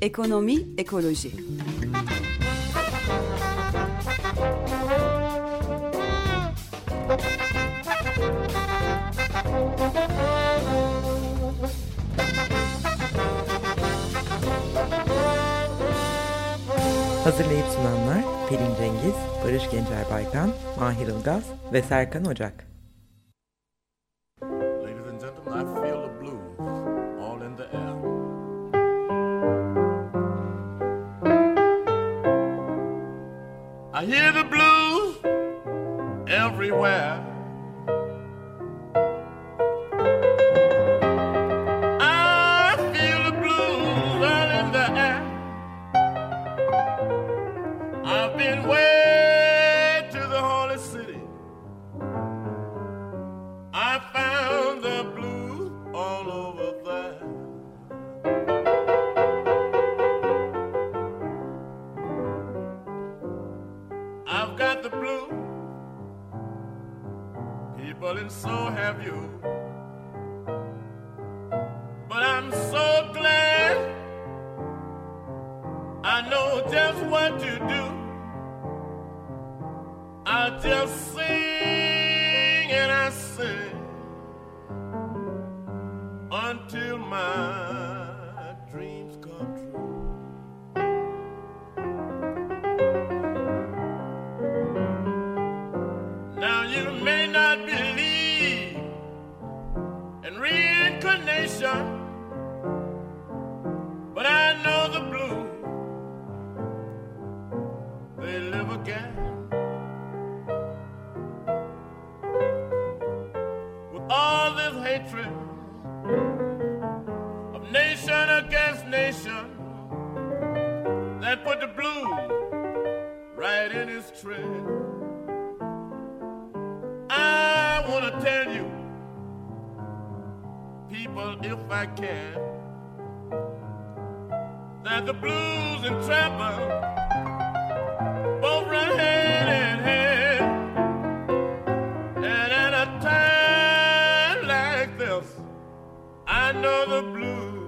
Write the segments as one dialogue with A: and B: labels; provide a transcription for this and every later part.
A: Ekonomi, ekoloji.
B: Hazırlayıp sunanlar Pelin Cengiz Barış Gencer Baykan, Mahir Ilgaz ve Serkan Ocak.
C: you may not believe in reincarnation. I know the blues.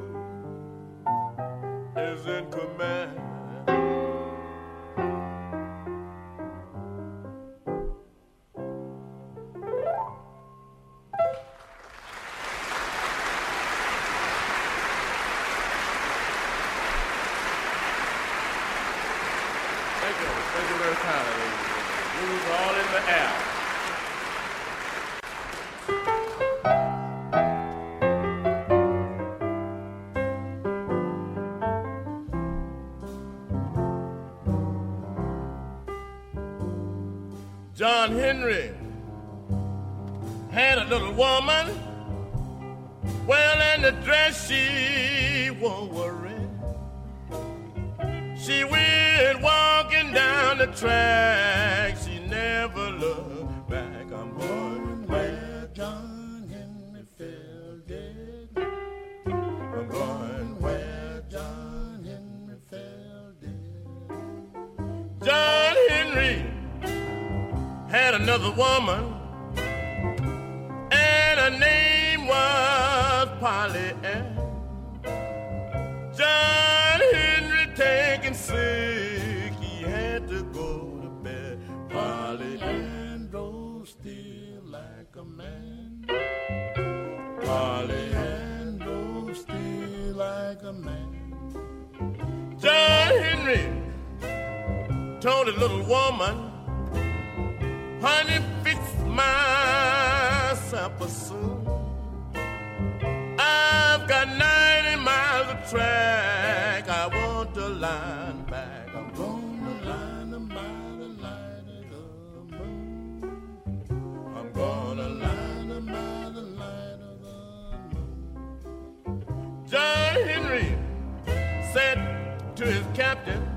C: track. She never looked back. I'm going where John Henry fell dead. I'm going where John Henry fell dead. John Henry had another woman. told a little woman, honey, fix my supper soon. I've got 90 miles of track I want to line back. I'm gonna line them by the light of the moon. I'm gonna line them by the light of the moon. John Henry said to his captain,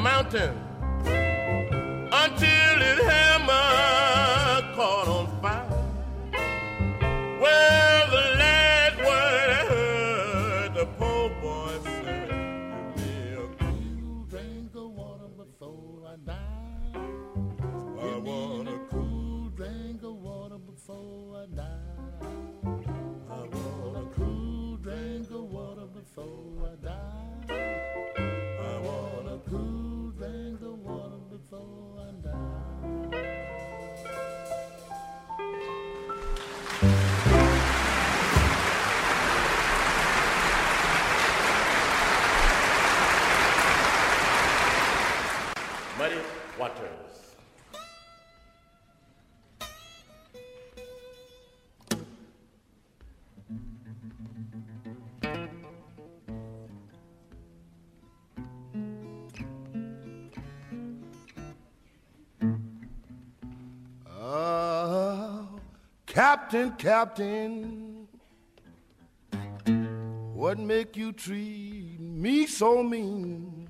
D: mountain Captain, Captain, what make you treat me so mean?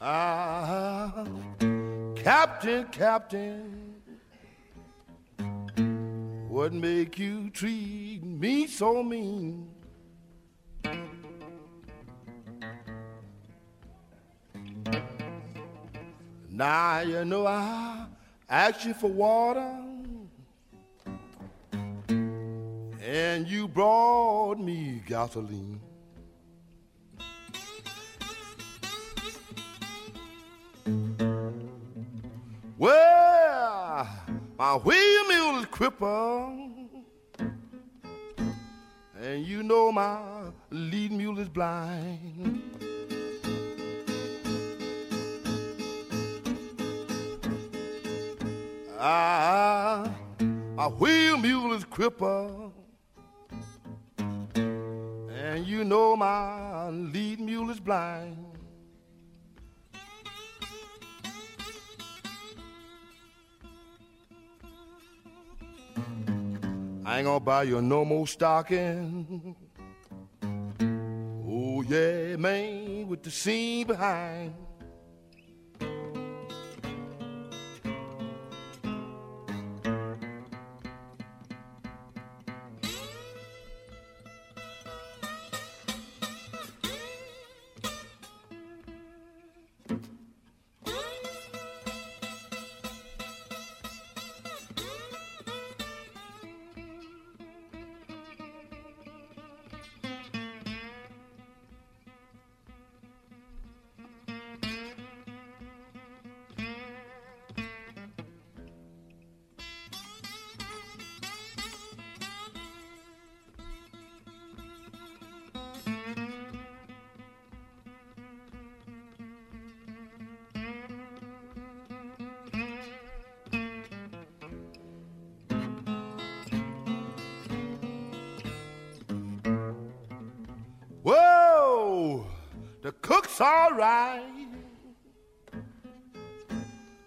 D: Ah, Captain, Captain, what make you treat me so mean? Now you know I asked you for water, and you brought me gasoline. Well, my wheel mule is crippled, and you know my lead mule is blind. Ah, my wheel mule is crippled, and you know my lead mule is blind. I ain't gonna buy you no more stocking. Oh yeah, man, with the seam behind. Cook's all right.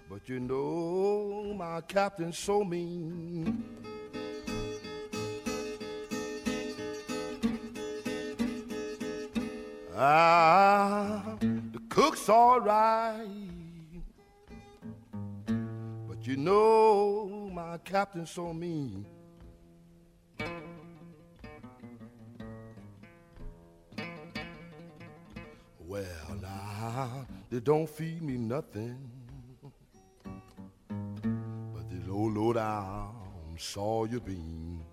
D: But you know my captain's so mean. Ah, the cook's all right. But you know my captain's so mean. They don't feed me nothing. But they low, low down saw you bean.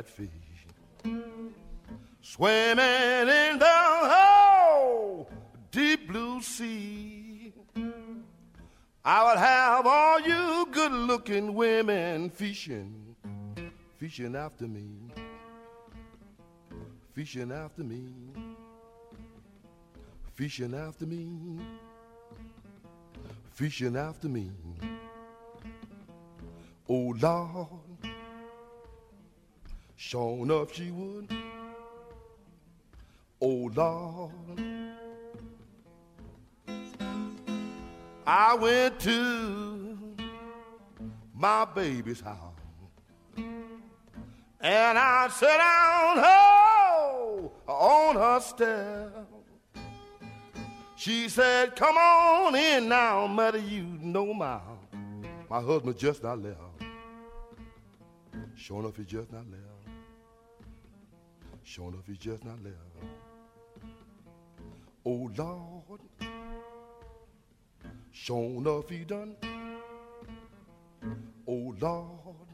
D: A catfish swimming in the whole deep blue sea. I would have all you good looking women fishing, fishing after me, fishing after me, fishing after me, fishing after me. Oh Lord, sure enough she would. Oh Lord, I went to my baby's house. And I sat down on her step. She said, Come on in now, mother, you know my, my husband just not left. Sure enough, he just not left. Sure enough, he just not left. Oh, Lord. Sure enough, he done. Oh, Lord.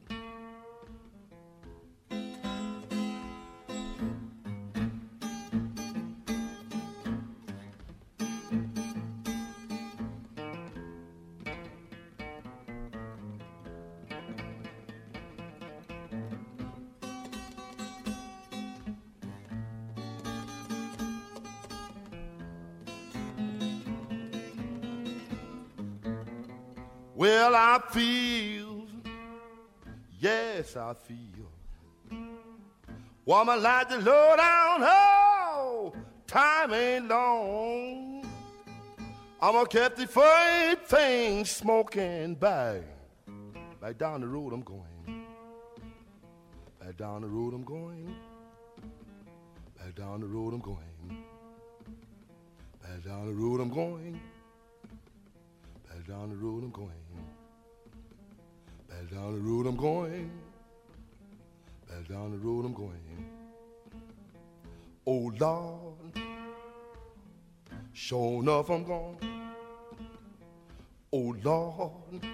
D: Well, I feel, yes, I feel. Woman like the low down, oh, time ain't long. I'm gonna keep the freight thing smoking back. Back down the road I'm going. Back down the road I'm going. Back down the road I'm going. Back down the road I'm going. Back down the road I'm going. Back down the road I'm going. Back down the road I'm going. Oh Lord, sure enough I'm gone. Oh Lord.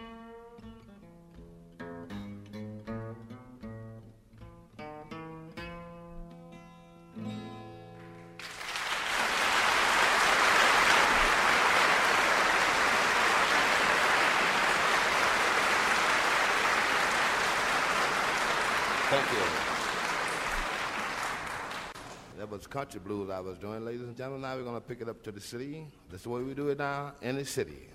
D: Country blues I was doing, ladies and gentlemen. Now we're going to pick it up to the city. That's the way we do it now in the city.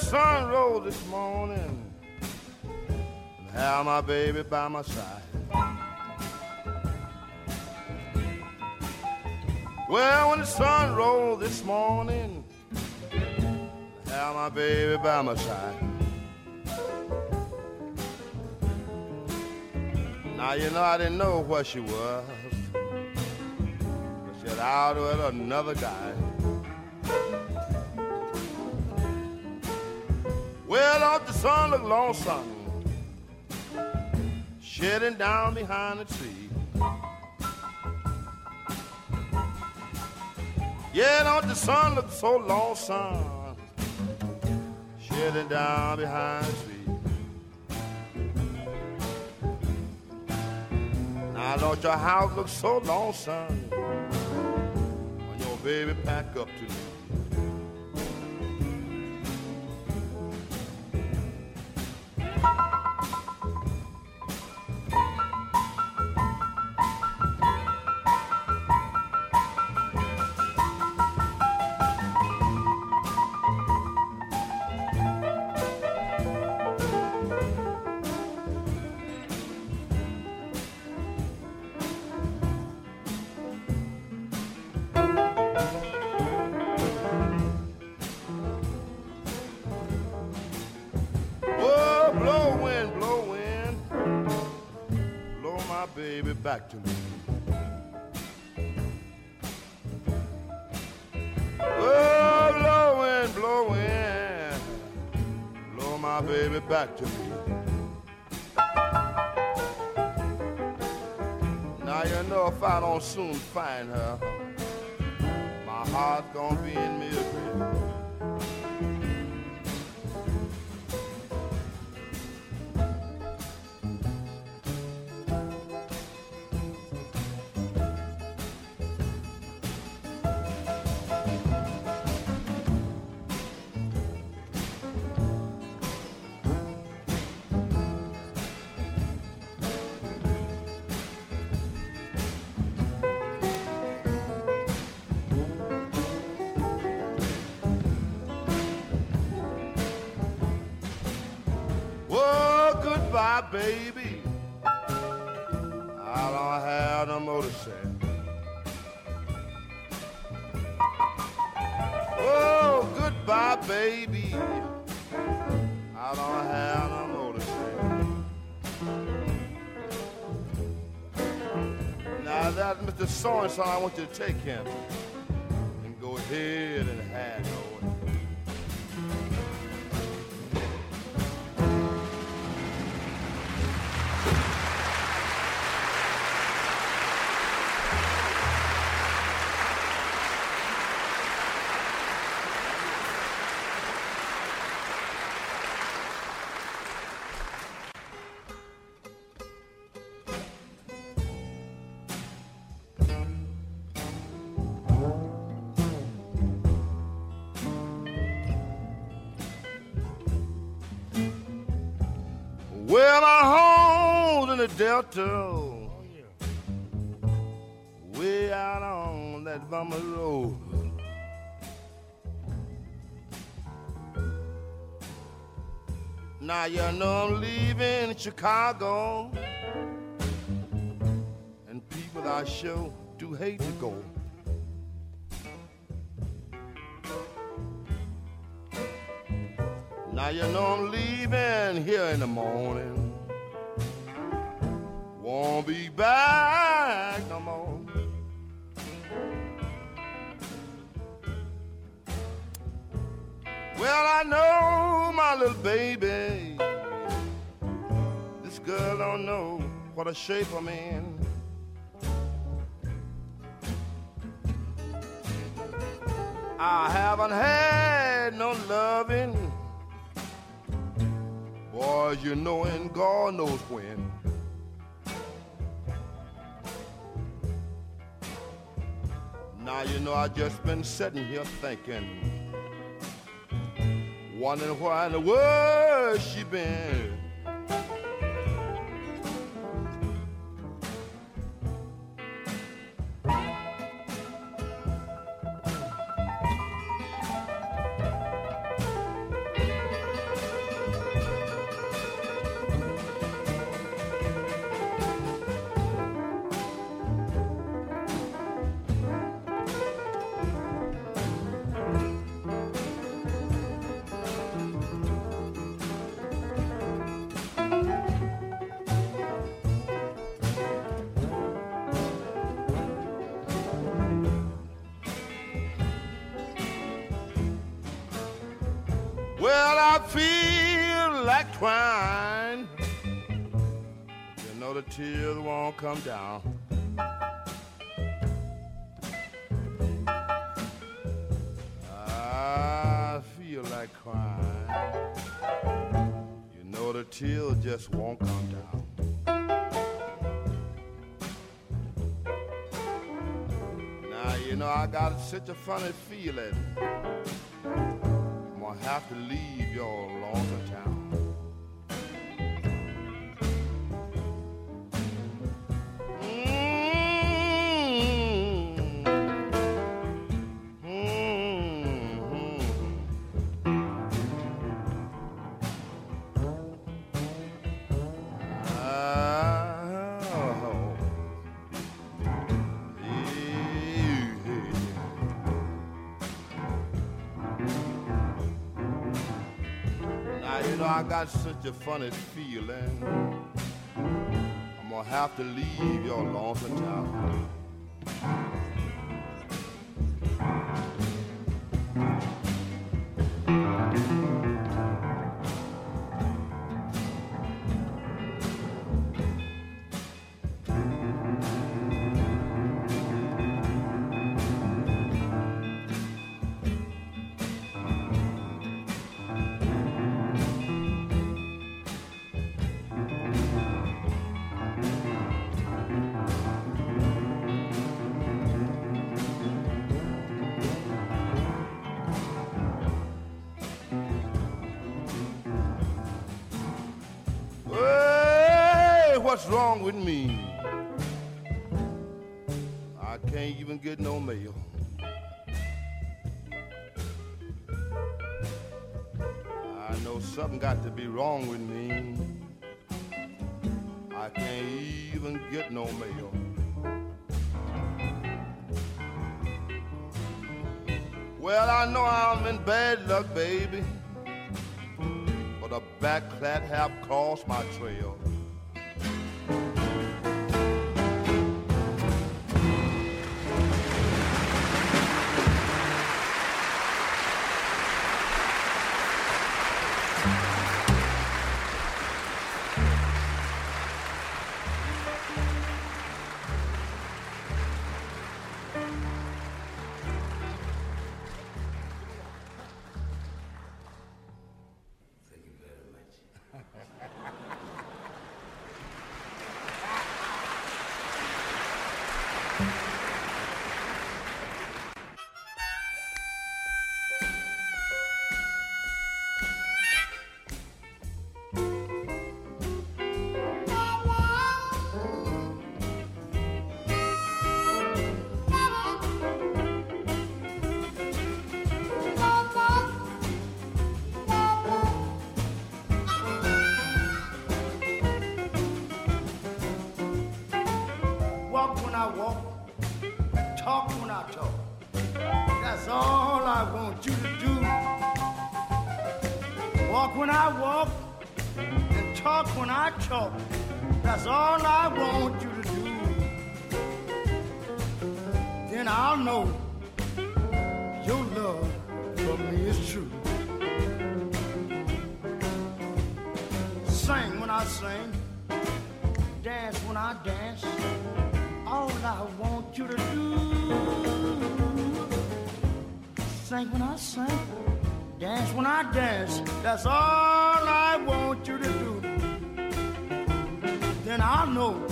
D: Sun rose this morning, and have my baby by my side. Well, when the sun rose this morning, and have my baby by my side. Now you know I didn't know where she was, but she had out with another guy. Well, off the sun look lonesome, shedding down behind the tree. Yeah, don't the sun look so lonesome, shedding down behind the tree. Now don't your house look so lonesome when your baby pack up to leave. back to me. Oh, blowing, blowing, blow my baby back to me. Now you know if I don't soon find her, my heart's gonna be in misery. Baby. I don't have no to. Oh, goodbye, baby. I don't have no say. Now that Mr. So-and-so, I want you to take him and go ahead and have over. The way out on that bummer road. Now you know I'm leaving Chicago, and people I sure do hate to go. Now you know I'm leaving here in the morning. Won't be back no more. Well, I know my little baby. This girl don't know what a shape I'm in. I haven't had no loving Boys, you know, and God knows when. Now you know I just been sitting here thinking, wondering why in the world she been. Well, I feel like crying. You know the tears won't come down. I feel like crying. You know the tears just won't come down. Now you know I got such a funny feeling. Gonna have to leave your lonesome town. Know I got such a funny feeling. I'm gonna have to leave your lonesome town. What's wrong with me. I can't even get no mail. I know something got to be wrong with me. I can't even get no mail. Well, I know I'm in bad luck, baby. But a back clat have crossed my trail.
E: I want you to do. Walk when I walk and talk when I talk. That's all I want you to do. Then I'll know your love for me is true. Sing when I sing, dance when I dance all I want you to do. Sing when I sing, dance when I dance. That's all I want you to do. Then I'll know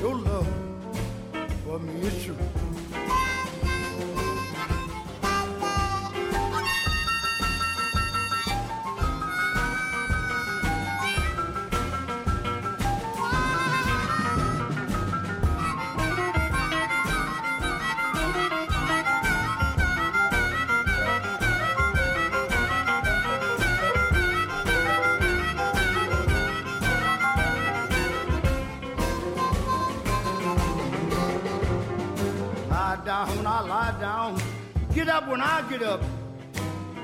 E: your love for me is true. Down when I lie down. Get up when I get up.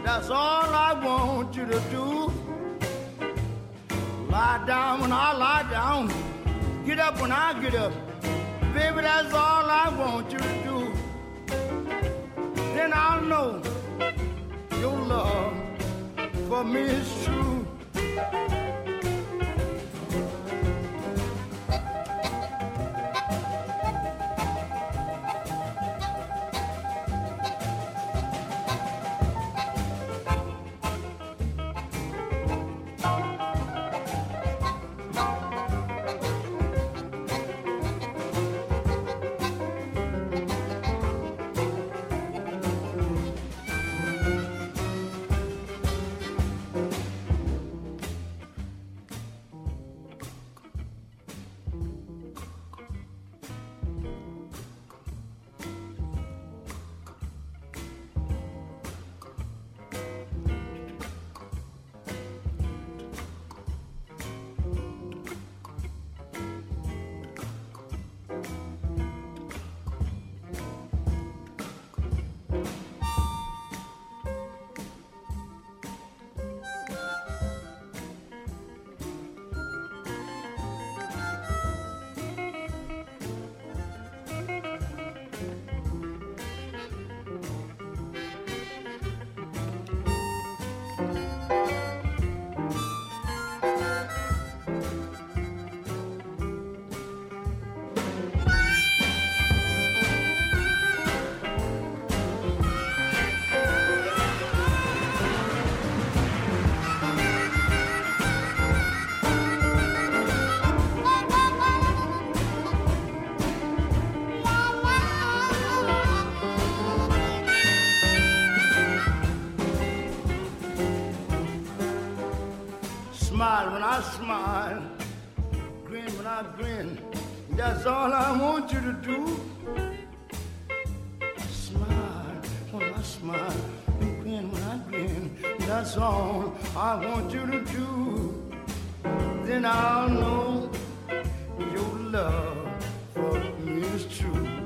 E: That's all I want you to do. Lie down when I lie down. Get up when I get up. Baby, that's all I want you to do. Then I'll know your love for me is true. I grin. That's all I want you to do. Smile when I smile. And grin when I grin. That's all I want you to do. Then I'll know your love for me is true.